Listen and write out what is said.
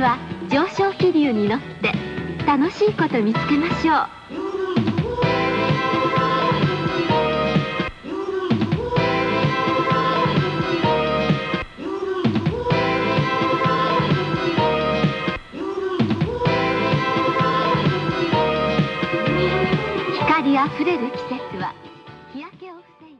は上昇気流に乗って楽しいこと見つけましょう。光あふれる季節は日焼けを防い